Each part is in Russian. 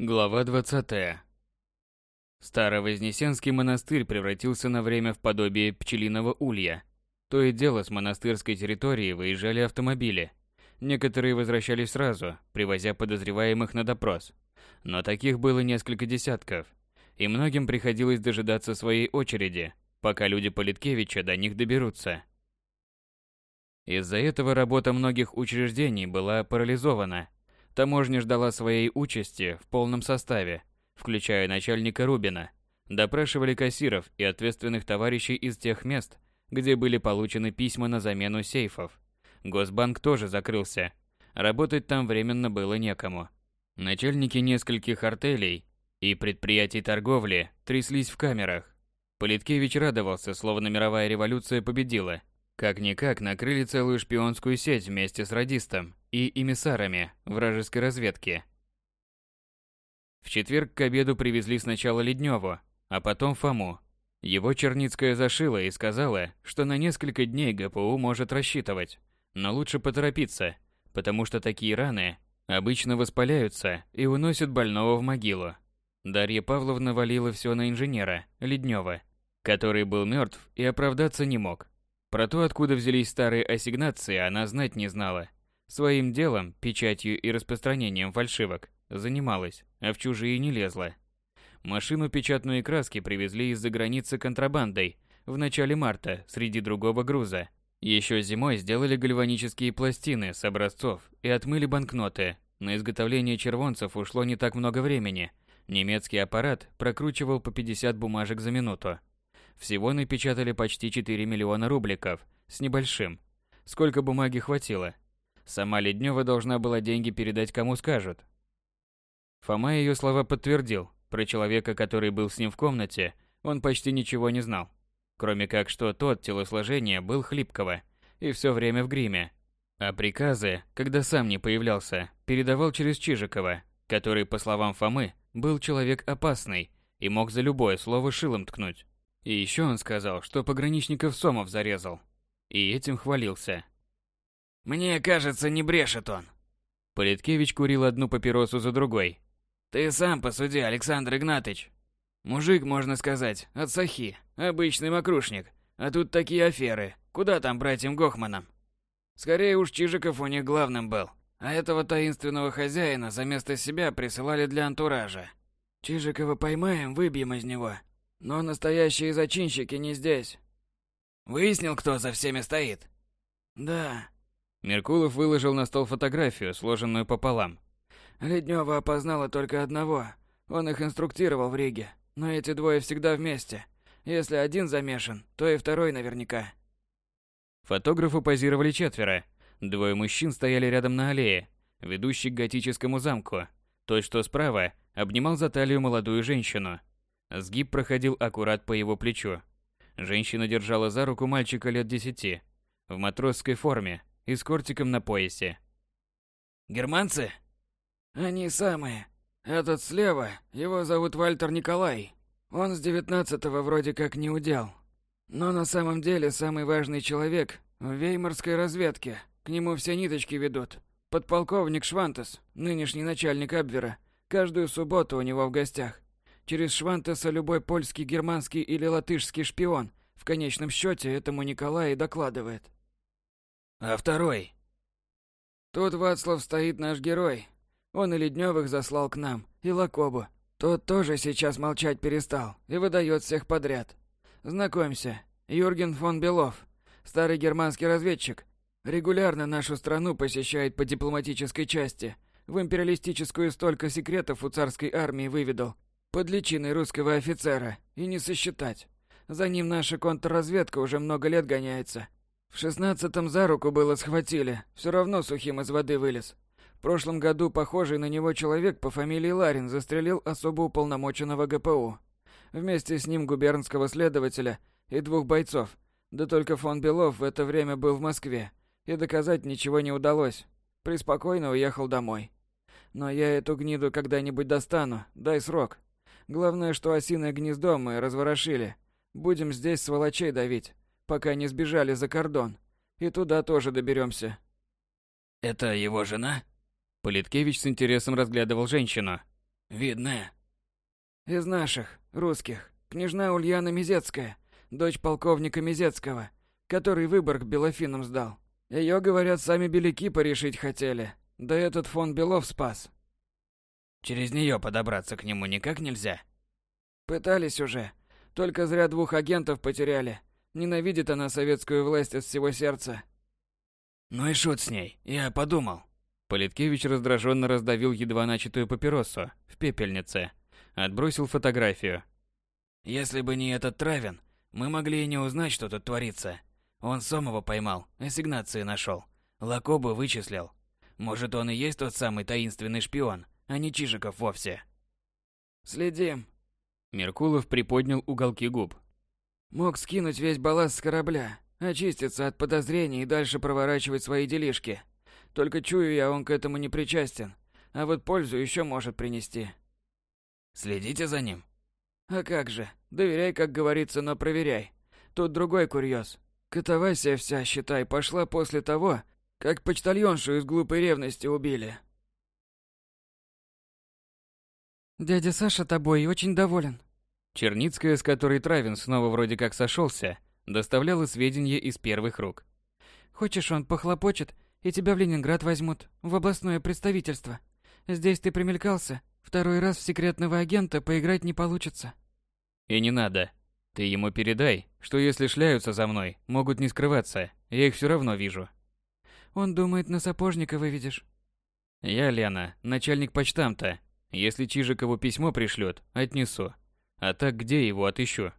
Глава 20. Старовознесенский монастырь превратился на время в подобие пчелиного улья. То и дело с монастырской территории выезжали автомобили. Некоторые возвращались сразу, привозя подозреваемых на допрос. Но таких было несколько десятков, и многим приходилось дожидаться своей очереди, пока люди Политкевича до них доберутся. Из-за этого работа многих учреждений была парализована. Таможня ждала своей участи в полном составе, включая начальника Рубина. Допрашивали кассиров и ответственных товарищей из тех мест, где были получены письма на замену сейфов. Госбанк тоже закрылся. Работать там временно было некому. Начальники нескольких артелей и предприятий торговли тряслись в камерах. Политкевич радовался, словно мировая революция победила. Как-никак накрыли целую шпионскую сеть вместе с радистом и эмиссарами вражеской разведки. В четверг к обеду привезли сначала Ледневу, а потом Фому. Его Черницкая зашила и сказала, что на несколько дней ГПУ может рассчитывать, но лучше поторопиться, потому что такие раны обычно воспаляются и уносят больного в могилу. Дарья Павловна валила все на инженера, Леднева, который был мертв и оправдаться не мог. Про то, откуда взялись старые ассигнации, она знать не знала. Своим делом, печатью и распространением фальшивок, занималась, а в чужие не лезла. Машину печатной краски привезли из-за границы контрабандой в начале марта среди другого груза. Еще зимой сделали гальванические пластины с образцов и отмыли банкноты. На изготовление червонцев ушло не так много времени. Немецкий аппарат прокручивал по 50 бумажек за минуту. Всего напечатали почти 4 миллиона рубликов с небольшим. Сколько бумаги хватило? Сама Леднева должна была деньги передать кому скажут. Фома ее слова подтвердил. Про человека, который был с ним в комнате, он почти ничего не знал. Кроме как, что тот телосложение был хлипкого и все время в гриме. А приказы, когда сам не появлялся, передавал через Чижикова, который, по словам Фомы, был человек опасный и мог за любое слово шилом ткнуть. И еще он сказал, что пограничников Сомов зарезал. И этим хвалился. «Мне кажется, не брешет он». Политкевич курил одну папиросу за другой, ты сам посуди, Александр Игнатыч. Мужик, можно сказать, от сахи, обычный мокрушник. А тут такие аферы. Куда там братьям Гохманам? Скорее уж Чижиков у них главным был. А этого таинственного хозяина за место себя присылали для антуража. Чижикова поймаем, выбьем из него. Но настоящие зачинщики не здесь. Выяснил, кто за всеми стоит? Да. Меркулов выложил на стол фотографию, сложенную пополам. Леднева опознала только одного. Он их инструктировал в Риге. Но эти двое всегда вместе. Если один замешан, то и второй наверняка. Фотографу позировали четверо. Двое мужчин стояли рядом на аллее, ведущей к готическому замку. Тот, что справа, обнимал за талию молодую женщину. Сгиб проходил аккурат по его плечу. Женщина держала за руку мальчика лет десяти, в матросской форме и с кортиком на поясе. «Германцы?» Они самые. Этот слева, его зовут Вальтер Николай. Он с девятнадцатого вроде как не удел. Но на самом деле самый важный человек в веймарской разведке. К нему все ниточки ведут. Подполковник Швантес, нынешний начальник Абвера, каждую субботу у него в гостях. Через Швантеса любой польский, германский или латышский шпион в конечном счете этому Николаю докладывает. А второй? Тут Вацлав стоит наш герой, он и Ледневых заслал к нам, и Лакобу. Тот тоже сейчас молчать перестал и выдает всех подряд. Знакомься, Юрген фон Белов, старый германский разведчик. Регулярно нашу страну посещает по дипломатической части. В империалистическую столько секретов у царской армии выведал. Под личиной русского офицера. И не сосчитать. За ним наша контрразведка уже много лет гоняется. В шестнадцатом за руку было схватили. Все равно сухим из воды вылез прошлом году похожий на него человек по фамилии Ларин застрелил особо уполномоченного ГПУ. Вместе с ним губернского следователя и двух бойцов. Да только фон Белов в это время был в Москве, и доказать ничего не удалось. Приспокойно уехал домой. Но я эту гниду когда-нибудь достану, дай срок. Главное, что осиное гнездо мы разворошили. Будем здесь сволочей давить, пока не сбежали за кордон. И туда тоже доберемся. «Это его жена?» Политкевич с интересом разглядывал женщину. Видная. Из наших, русских. Княжна Ульяна Мизецкая, дочь полковника Мизецкого, который Выборг Белофинам сдал. Ее, говорят, сами беляки порешить хотели. Да этот фон Белов спас. Через нее подобраться к нему никак нельзя? Пытались уже. Только зря двух агентов потеряли. Ненавидит она советскую власть от всего сердца. Ну и шут с ней, я подумал. Политкевич раздраженно раздавил едва начатую папиросу в пепельнице. Отбросил фотографию. Если бы не этот Травин, мы могли и не узнать, что тут творится. Он Сомова поймал, ассигнации нашел. Лакобу вычислил. Может, он и есть тот самый таинственный шпион, а не Чижиков вовсе. Следим. Меркулов приподнял уголки губ. Мог скинуть весь балласт с корабля, очиститься от подозрений и дальше проворачивать свои делишки. Только чую я, он к этому не причастен. А вот пользу еще может принести. Следите за ним? А как же. Доверяй, как говорится, но проверяй. Тут другой курьез. Катавасия вся, считай, пошла после того, как почтальоншу из глупой ревности убили. Дядя Саша тобой очень доволен. Черницкая, с которой Травин снова вроде как сошелся, доставляла сведения из первых рук. Хочешь, он похлопочет, и тебя в Ленинград возьмут, в областное представительство. Здесь ты примелькался, второй раз в секретного агента поиграть не получится. И не надо. Ты ему передай, что если шляются за мной, могут не скрываться, я их все равно вижу. Он думает, на сапожника выведешь. Я, Лена, начальник почтамта. Если Чижикову письмо пришлют, отнесу. А так где его отыщу?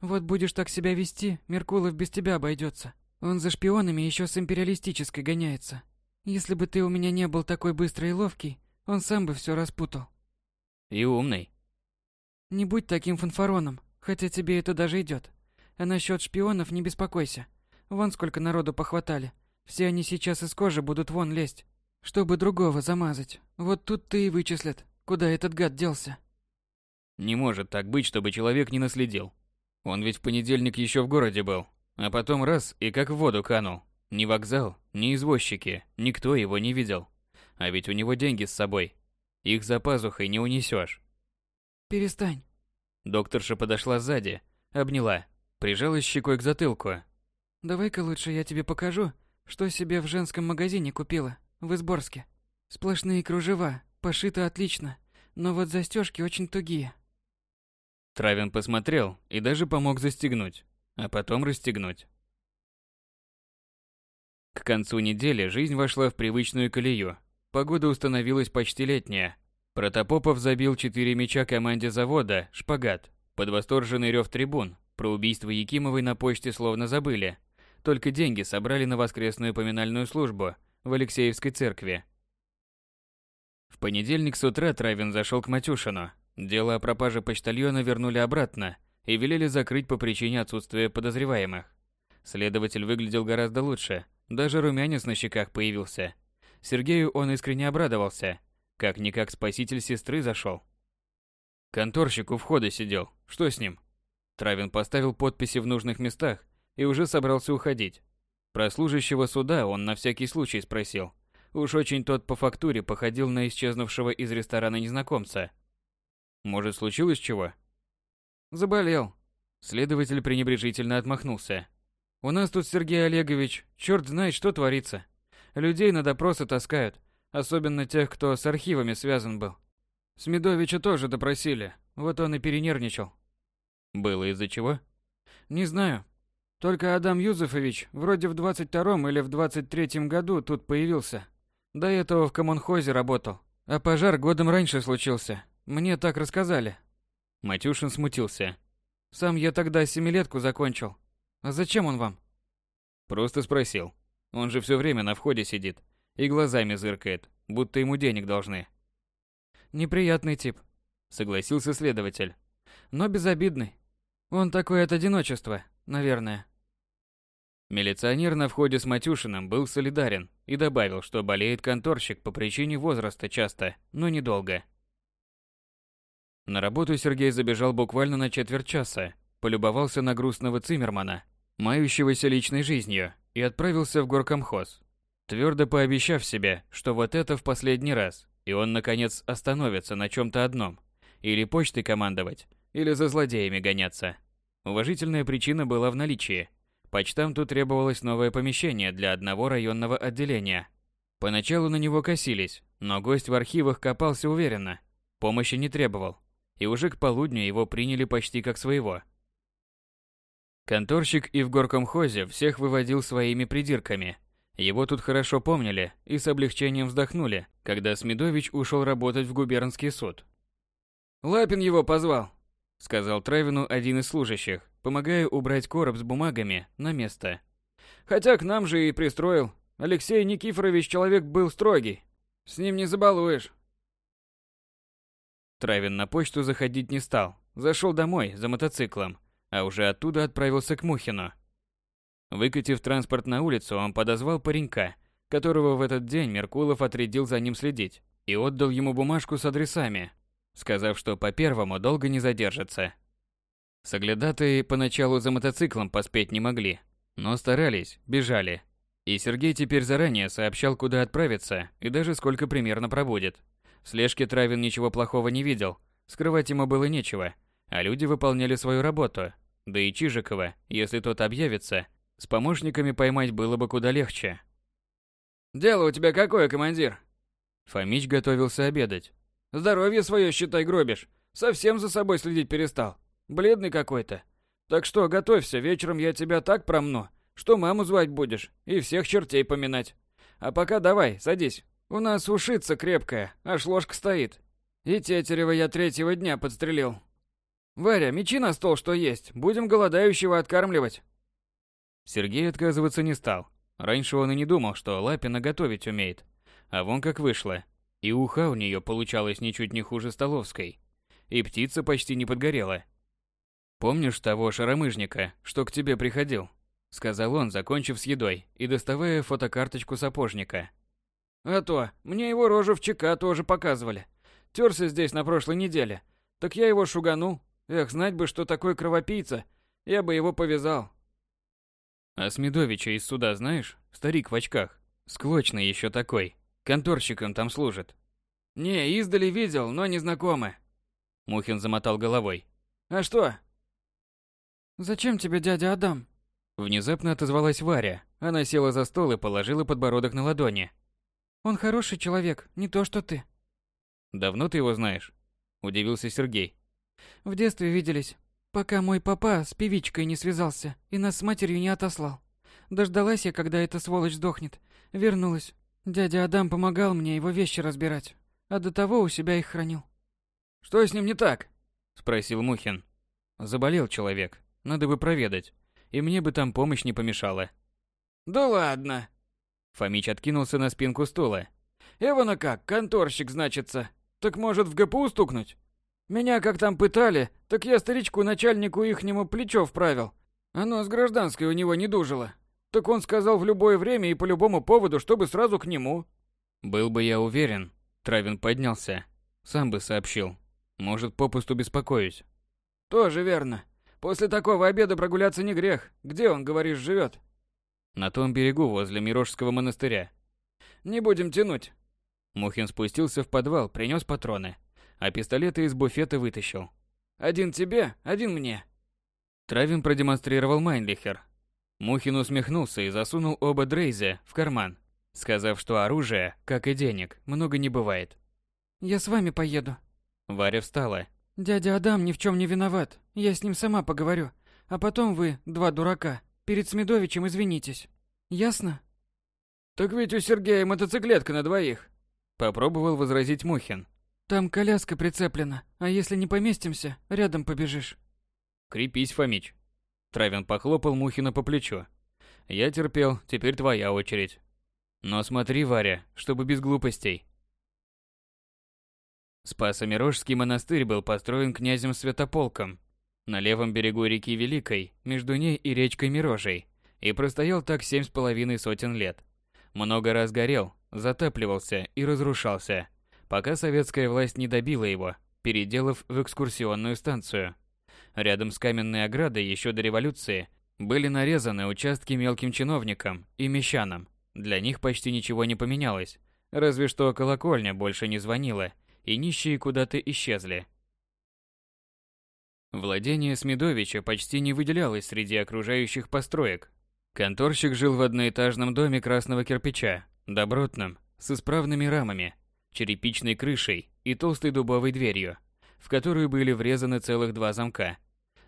Вот будешь так себя вести, Меркулов без тебя обойдется. Он за шпионами еще с империалистической гоняется. Если бы ты у меня не был такой быстрый и ловкий, он сам бы все распутал. И умный. Не будь таким фанфароном, хотя тебе это даже идет. А насчет шпионов не беспокойся. Вон сколько народу похватали. Все они сейчас из кожи будут вон лезть, чтобы другого замазать. Вот тут ты и вычислят, куда этот гад делся. Не может так быть, чтобы человек не наследил. Он ведь в понедельник еще в городе был, а потом раз и как в воду канул. Ни вокзал, ни извозчики, никто его не видел. А ведь у него деньги с собой. Их за пазухой не унесешь. Перестань. Докторша подошла сзади, обняла, прижалась щекой к затылку. Давай-ка лучше я тебе покажу, что себе в женском магазине купила, в Изборске. Сплошные кружева, пошито отлично, но вот застежки очень тугие. Травин посмотрел и даже помог застегнуть а потом расстегнуть. К концу недели жизнь вошла в привычную колею. Погода установилась почти летняя. Протопопов забил четыре мяча команде завода «Шпагат». Под восторженный рев трибун про убийство Якимовой на почте словно забыли. Только деньги собрали на воскресную поминальную службу в Алексеевской церкви. В понедельник с утра Травин зашел к Матюшину. Дело о пропаже почтальона вернули обратно – и велели закрыть по причине отсутствия подозреваемых. Следователь выглядел гораздо лучше, даже румянец на щеках появился. Сергею он искренне обрадовался, как-никак спаситель сестры зашел. Конторщик у входа сидел, что с ним? Травин поставил подписи в нужных местах и уже собрался уходить. Про служащего суда он на всякий случай спросил. Уж очень тот по фактуре походил на исчезнувшего из ресторана незнакомца. Может, случилось чего? Заболел. Следователь пренебрежительно отмахнулся. У нас тут Сергей Олегович, черт знает, что творится. Людей на допросы таскают, особенно тех, кто с архивами связан был. Смедовича тоже допросили, вот он и перенервничал. Было из-за чего? Не знаю. Только Адам Юзефович вроде в 22-м или в 23-м году тут появился. До этого в коммунхозе работал. А пожар годом раньше случился. Мне так рассказали. Матюшин смутился. Сам я тогда семилетку закончил. А зачем он вам? Просто спросил. Он же все время на входе сидит и глазами зыркает, будто ему денег должны. Неприятный тип, согласился следователь. Но безобидный. Он такой от одиночества, наверное. Милиционер на входе с Матюшиным был солидарен и добавил, что болеет конторщик по причине возраста часто, но недолго. На работу Сергей забежал буквально на четверть часа, полюбовался на грустного Циммермана, мающегося личной жизнью, и отправился в горкомхоз, твердо пообещав себе, что вот это в последний раз, и он, наконец, остановится на чем-то одном. Или почтой командовать, или за злодеями гоняться. Уважительная причина была в наличии. Почтамту требовалось новое помещение для одного районного отделения. Поначалу на него косились, но гость в архивах копался уверенно. Помощи не требовал. И уже к полудню его приняли почти как своего. Конторщик и в горкомхозе всех выводил своими придирками. Его тут хорошо помнили и с облегчением вздохнули, когда Смедович ушел работать в губернский суд. «Лапин его позвал», — сказал Травину один из служащих, помогая убрать короб с бумагами на место. «Хотя к нам же и пристроил. Алексей Никифорович человек был строгий. С ним не забалуешь». Травин на почту заходить не стал. Зашел домой за мотоциклом, а уже оттуда отправился к Мухину. Выкатив транспорт на улицу, он подозвал паренька, которого в этот день Меркулов отрядил за ним следить, и отдал ему бумажку с адресами, сказав, что по первому долго не задержится. Соглядатые поначалу за мотоциклом поспеть не могли, но старались, бежали. И Сергей теперь заранее сообщал, куда отправиться и даже сколько примерно пробудет. Слежке Травин ничего плохого не видел, скрывать ему было нечего, а люди выполняли свою работу. Да и Чижикова, если тот объявится, с помощниками поймать было бы куда легче. «Дело у тебя какое, командир?» Фомич готовился обедать. «Здоровье свое, считай, гробишь. Совсем за собой следить перестал. Бледный какой-то. Так что готовься, вечером я тебя так промну, что маму звать будешь и всех чертей поминать. А пока давай, садись. У нас ушица крепкая, аж ложка стоит. И тетерева я третьего дня подстрелил. Варя, мечи на стол, что есть. Будем голодающего откармливать. Сергей отказываться не стал. Раньше он и не думал, что Лапина готовить умеет. А вон как вышло. И уха у нее получалась ничуть не хуже столовской. И птица почти не подгорела. «Помнишь того шаромыжника, что к тебе приходил?» Сказал он, закончив с едой и доставая фотокарточку сапожника. «А то, мне его рожу в ЧК тоже показывали. Терся здесь на прошлой неделе. Так я его шуганул. Эх, знать бы, что такой кровопийца. Я бы его повязал. А Смедовича из суда знаешь? Старик в очках. Склочный еще такой. Конторщиком там служит. Не, издали видел, но не знакомы. Мухин замотал головой. А что? Зачем тебе дядя Адам? Внезапно отозвалась Варя. Она села за стол и положила подбородок на ладони. Он хороший человек, не то что ты. Давно ты его знаешь? Удивился Сергей. В детстве виделись. Пока мой папа с певичкой не связался и нас с матерью не отослал. Дождалась я, когда эта сволочь сдохнет. Вернулась. Дядя Адам помогал мне его вещи разбирать, а до того у себя их хранил. Что с ним не так? спросил Мухин. Заболел человек. Надо бы проведать. И мне бы там помощь не помешала. Да ладно. Фомич откинулся на спинку стула. Эвана как, конторщик, значится. Так может в ГПУ стукнуть? Меня как там пытали, так я старичку-начальнику ихнему плечо вправил. Оно с гражданской у него не дужило. Так он сказал в любое время и по любому поводу, чтобы сразу к нему. Был бы я уверен. Травин поднялся. Сам бы сообщил. Может, попусту беспокоюсь. Тоже верно. После такого обеда прогуляться не грех. Где он, говоришь, живет? На том берегу, возле Мирожского монастыря. Не будем тянуть. Мухин спустился в подвал, принес патроны а пистолеты из буфета вытащил. «Один тебе, один мне». Травин продемонстрировал Майнлихер. Мухин усмехнулся и засунул оба Дрейзе в карман, сказав, что оружия, как и денег, много не бывает. «Я с вами поеду». Варя встала. «Дядя Адам ни в чем не виноват. Я с ним сама поговорю. А потом вы, два дурака, перед Смедовичем извинитесь. Ясно?» «Так ведь у Сергея мотоциклетка на двоих», — попробовал возразить Мухин. Там коляска прицеплена, а если не поместимся, рядом побежишь. Крепись, Фомич. Травин похлопал Мухина по плечу. Я терпел, теперь твоя очередь. Но смотри, Варя, чтобы без глупостей. Спасо-Мирожский монастырь был построен князем Святополком на левом берегу реки Великой, между ней и речкой Мирожей, и простоял так семь с половиной сотен лет. Много раз горел, затапливался и разрушался – пока советская власть не добила его, переделав в экскурсионную станцию. Рядом с каменной оградой еще до революции были нарезаны участки мелким чиновникам и мещанам. Для них почти ничего не поменялось, Разве что колокольня больше не звонила, и нищие куда-то исчезли. Владение Смедовича почти не выделялось среди окружающих построек. Конторщик жил в одноэтажном доме красного кирпича, добротном, с исправными рамами, черепичной крышей и толстой дубовой дверью, в которую были врезаны целых два замка.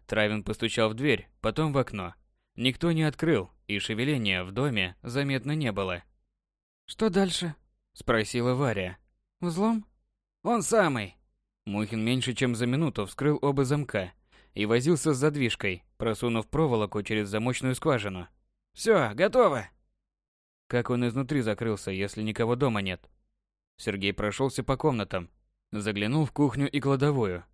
Травин постучал в дверь, потом в окно. Никто не открыл, и шевеления в доме заметно не было. «Что дальше?» – спросила Варя. «Взлом?» «Он самый!» Мухин меньше чем за минуту вскрыл оба замка и возился с задвижкой, просунув проволоку через замочную скважину. «Все, готово!» Как он изнутри закрылся, если никого дома нет? Сергей прошелся по комнатам, заглянул в кухню и кладовую.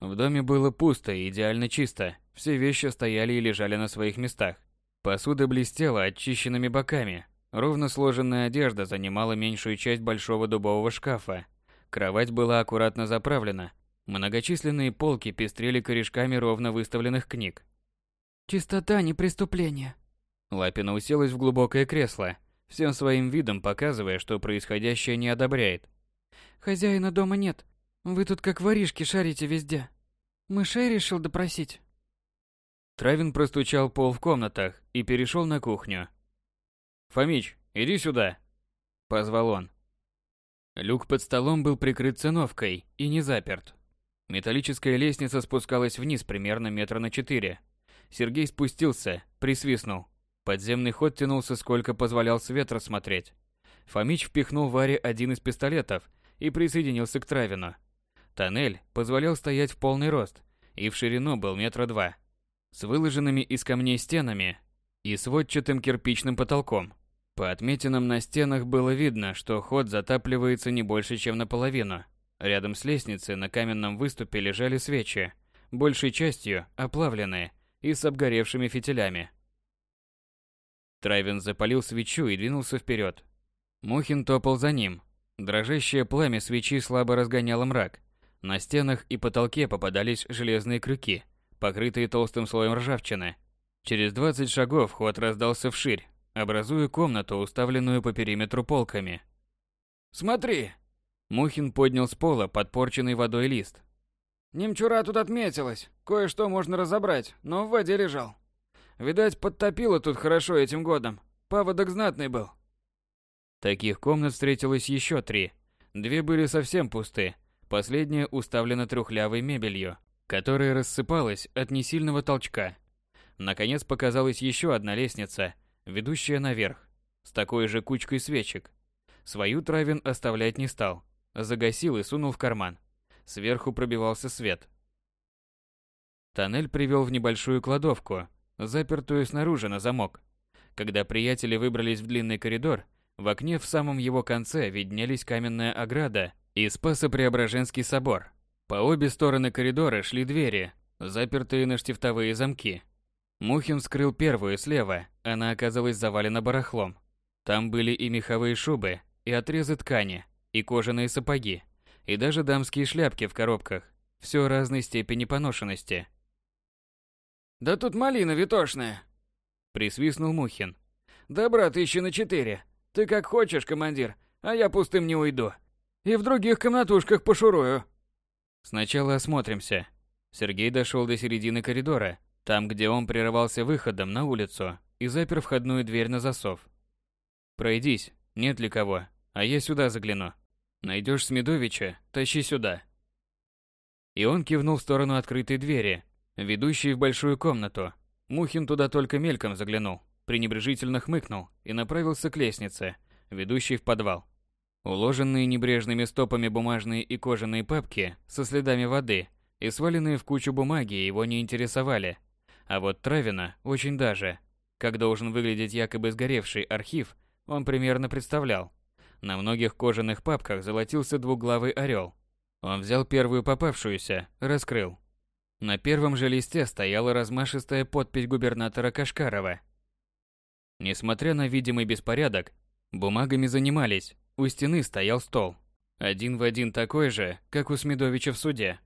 В доме было пусто и идеально чисто, все вещи стояли и лежали на своих местах. Посуда блестела очищенными боками, ровно сложенная одежда занимала меньшую часть большого дубового шкафа. Кровать была аккуратно заправлена, многочисленные полки пестрели корешками ровно выставленных книг. «Чистота не преступление», Лапина уселась в глубокое кресло, всем своим видом показывая, что происходящее не одобряет. «Хозяина дома нет. Вы тут как воришки шарите везде. Мышей решил допросить». Травин простучал пол в комнатах и перешел на кухню. «Фомич, иди сюда!» – позвал он. Люк под столом был прикрыт циновкой и не заперт. Металлическая лестница спускалась вниз примерно метра на четыре. Сергей спустился, присвистнул. Подземный ход тянулся, сколько позволял свет рассмотреть. Фомич впихнул Варе один из пистолетов и присоединился к Травину. Тоннель позволял стоять в полный рост и в ширину был метра два, с выложенными из камней стенами и сводчатым кирпичным потолком. По отметинам на стенах было видно, что ход затапливается не больше, чем наполовину. Рядом с лестницей на каменном выступе лежали свечи, большей частью оплавленные и с обгоревшими фитилями. Травин запалил свечу и двинулся вперед. Мухин топал за ним. Дрожащее пламя свечи слабо разгоняло мрак. На стенах и потолке попадались железные крюки, покрытые толстым слоем ржавчины. Через 20 шагов ход раздался вширь, образуя комнату, уставленную по периметру полками. «Смотри!» Мухин поднял с пола подпорченный водой лист. «Немчура тут отметилась. Кое-что можно разобрать, но в воде лежал. Видать, подтопило тут хорошо этим годом. Паводок знатный был. Таких комнат встретилось еще три. Две были совсем пусты. Последняя уставлена трухлявой мебелью, которая рассыпалась от несильного толчка. Наконец показалась еще одна лестница, ведущая наверх, с такой же кучкой свечек. Свою Травин оставлять не стал. Загасил и сунул в карман. Сверху пробивался свет. Тоннель привел в небольшую кладовку, запертую снаружи на замок. Когда приятели выбрались в длинный коридор, в окне в самом его конце виднелись каменная ограда и Спасо-Преображенский собор. По обе стороны коридора шли двери, запертые на штифтовые замки. Мухин вскрыл первую слева, она оказалась завалена барахлом. Там были и меховые шубы, и отрезы ткани, и кожаные сапоги, и даже дамские шляпки в коробках, все разной степени поношенности. Да тут малина витошная. Присвистнул Мухин. Добра тысячи на четыре. Ты как хочешь, командир, а я пустым не уйду. И в других комнатушках пошурую. Сначала осмотримся. Сергей дошел до середины коридора, там, где он прерывался выходом на улицу, и запер входную дверь на засов. Пройдись, нет ли кого, а я сюда загляну. Найдешь Смедовича, тащи сюда. И он кивнул в сторону открытой двери, ведущий в большую комнату. Мухин туда только мельком заглянул, пренебрежительно хмыкнул и направился к лестнице, ведущей в подвал. Уложенные небрежными стопами бумажные и кожаные папки со следами воды и сваленные в кучу бумаги его не интересовали. А вот Травина очень даже. Как должен выглядеть якобы сгоревший архив, он примерно представлял. На многих кожаных папках золотился двуглавый орел. Он взял первую попавшуюся, раскрыл. На первом же листе стояла размашистая подпись губернатора Кашкарова. Несмотря на видимый беспорядок, бумагами занимались. У стены стоял стол. Один в один такой же, как у Смедовича в суде.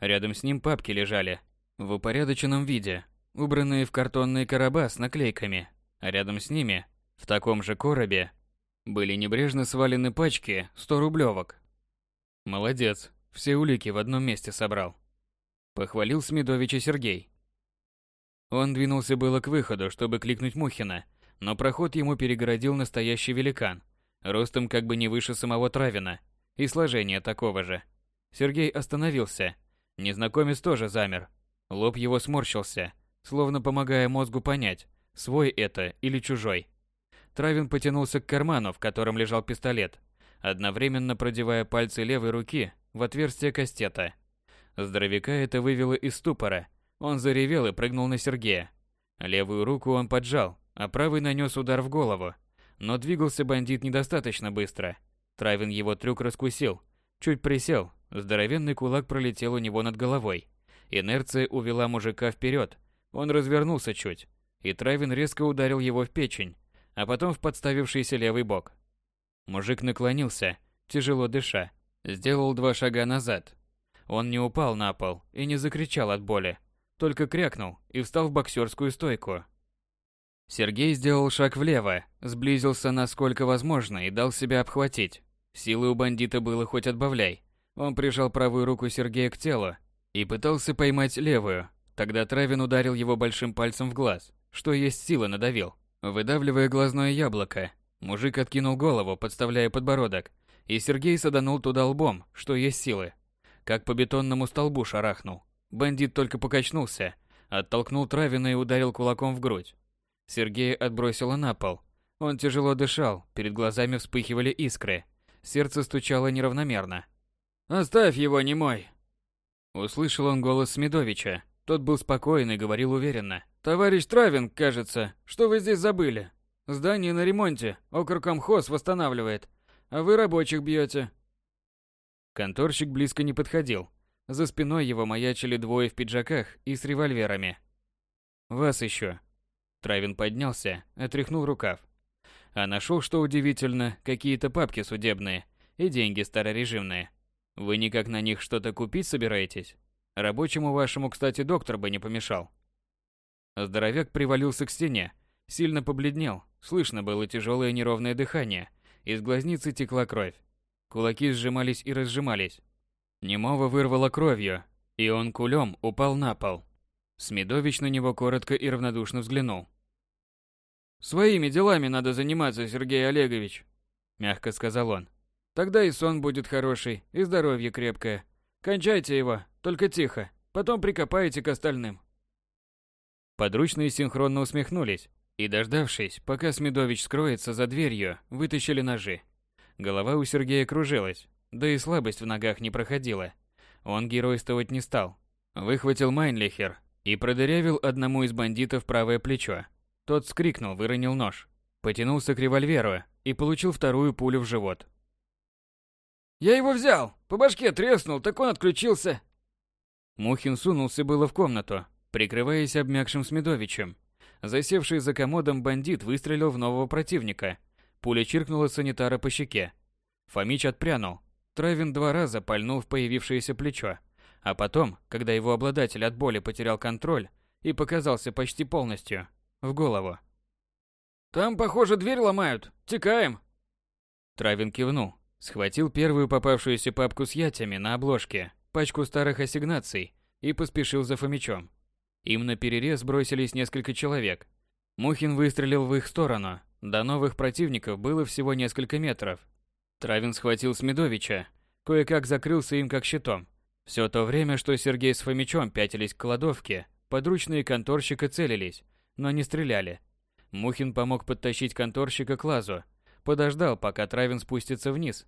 Рядом с ним папки лежали, в упорядоченном виде, убранные в картонные короба с наклейками. А рядом с ними, в таком же коробе, были небрежно свалены пачки 100 рублевок. Молодец, все улики в одном месте собрал. Похвалил Смедовича Сергей. Он двинулся было к выходу, чтобы кликнуть Мухина, но проход ему перегородил настоящий великан, ростом как бы не выше самого Травина, и сложение такого же. Сергей остановился. Незнакомец тоже замер. Лоб его сморщился, словно помогая мозгу понять, свой это или чужой. Травин потянулся к карману, в котором лежал пистолет, одновременно продевая пальцы левой руки в отверстие кастета. Здоровяка это вывело из ступора. Он заревел и прыгнул на Сергея. Левую руку он поджал, а правый нанес удар в голову. Но двигался бандит недостаточно быстро. Травин его трюк раскусил. Чуть присел, здоровенный кулак пролетел у него над головой. Инерция увела мужика вперед. Он развернулся чуть, и Травин резко ударил его в печень, а потом в подставившийся левый бок. Мужик наклонился, тяжело дыша, сделал два шага назад. Он не упал на пол и не закричал от боли, только крякнул и встал в боксерскую стойку. Сергей сделал шаг влево, сблизился насколько возможно и дал себя обхватить. Силы у бандита было хоть отбавляй. Он прижал правую руку Сергея к телу и пытался поймать левую. Тогда Травин ударил его большим пальцем в глаз, что есть силы надавил. Выдавливая глазное яблоко, мужик откинул голову, подставляя подбородок, и Сергей саданул туда лбом, что есть силы. Как по бетонному столбу шарахнул. Бандит только покачнулся, оттолкнул Травина и ударил кулаком в грудь. Сергея отбросило на пол. Он тяжело дышал, перед глазами вспыхивали искры. Сердце стучало неравномерно. «Оставь его, не мой!» Услышал он голос Смедовича. Тот был спокоен и говорил уверенно. «Товарищ Травин, кажется, что вы здесь забыли? Здание на ремонте, окркомхоз восстанавливает, а вы рабочих бьете». Конторщик близко не подходил. За спиной его маячили двое в пиджаках и с револьверами. «Вас еще». Травин поднялся, отряхнул рукав. А нашел, что удивительно, какие-то папки судебные и деньги старорежимные. Вы никак на них что-то купить собираетесь? Рабочему вашему, кстати, доктор бы не помешал. Здоровяк привалился к стене, сильно побледнел, слышно было тяжелое неровное дыхание, из глазницы текла кровь. Кулаки сжимались и разжимались. Немого вырвало кровью, и он кулем упал на пол. Смедович на него коротко и равнодушно взглянул. «Своими делами надо заниматься, Сергей Олегович», — мягко сказал он. «Тогда и сон будет хороший, и здоровье крепкое. Кончайте его, только тихо, потом прикопаете к остальным. Подручные синхронно усмехнулись и, дождавшись, пока Смедович скроется за дверью, вытащили ножи. Голова у Сергея кружилась, да и слабость в ногах не проходила. Он геройствовать не стал. Выхватил Майнлихер и продырявил одному из бандитов правое плечо. Тот скрикнул, выронил нож. Потянулся к револьверу и получил вторую пулю в живот. «Я его взял! По башке треснул, так он отключился!» Мухин сунулся было в комнату, прикрываясь обмякшим Смедовичем. Засевший за комодом бандит выстрелил в нового противника. Пуля чиркнула санитара по щеке. Фомич отпрянул. Травин два раза пальнул в появившееся плечо. А потом, когда его обладатель от боли потерял контроль и показался почти полностью, в голову. «Там, похоже, дверь ломают. Текаем!» Травин кивнул, Схватил первую попавшуюся папку с ятями на обложке, пачку старых ассигнаций и поспешил за Фомичом. Им на перерез бросились несколько человек. Мухин выстрелил в их сторону. До новых противников было всего несколько метров. Травин схватил Смедовича, кое-как закрылся им как щитом. Все то время, что Сергей с Фомичом пятились к кладовке, подручные конторщика целились, но не стреляли. Мухин помог подтащить конторщика к лазу, подождал, пока Травин спустится вниз,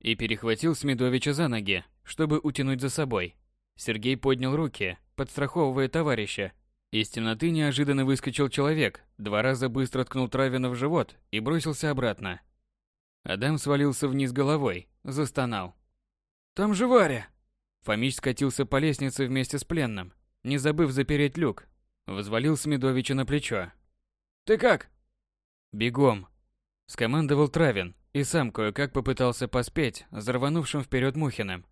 и перехватил Смедовича за ноги, чтобы утянуть за собой. Сергей поднял руки, подстраховывая товарища. Из темноты неожиданно выскочил человек, два раза быстро ткнул Травина в живот и бросился обратно. Адам свалился вниз головой, застонал. «Там же Варя!» Фомич скатился по лестнице вместе с пленным, не забыв запереть люк. Взвалил Смедовича на плечо. «Ты как?» «Бегом!» Скомандовал Травин и сам кое-как попытался поспеть за рванувшим вперед Мухиным.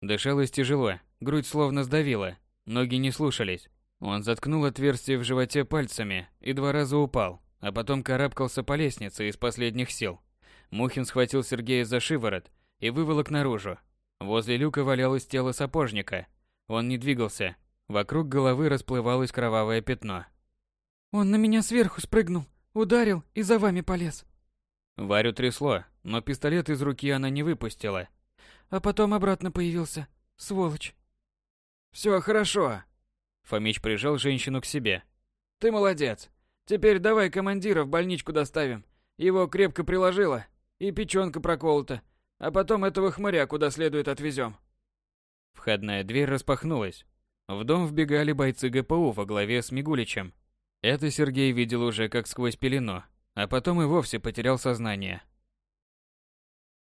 Дышалось тяжело, грудь словно сдавила, ноги не слушались. Он заткнул отверстие в животе пальцами и два раза упал, а потом карабкался по лестнице из последних сил. Мухин схватил Сергея за шиворот и выволок наружу. Возле люка валялось тело сапожника. Он не двигался. Вокруг головы расплывалось кровавое пятно. «Он на меня сверху спрыгнул, ударил и за вами полез». Варю трясло, но пистолет из руки она не выпустила. А потом обратно появился. Сволочь. Все хорошо. Фомич прижал женщину к себе. Ты молодец. Теперь давай командира в больничку доставим. Его крепко приложило, и печёнка проколота. А потом этого хмыря куда следует отвезем. Входная дверь распахнулась. В дом вбегали бойцы ГПУ во главе с Мигуличем. Это Сергей видел уже как сквозь пелену, а потом и вовсе потерял сознание.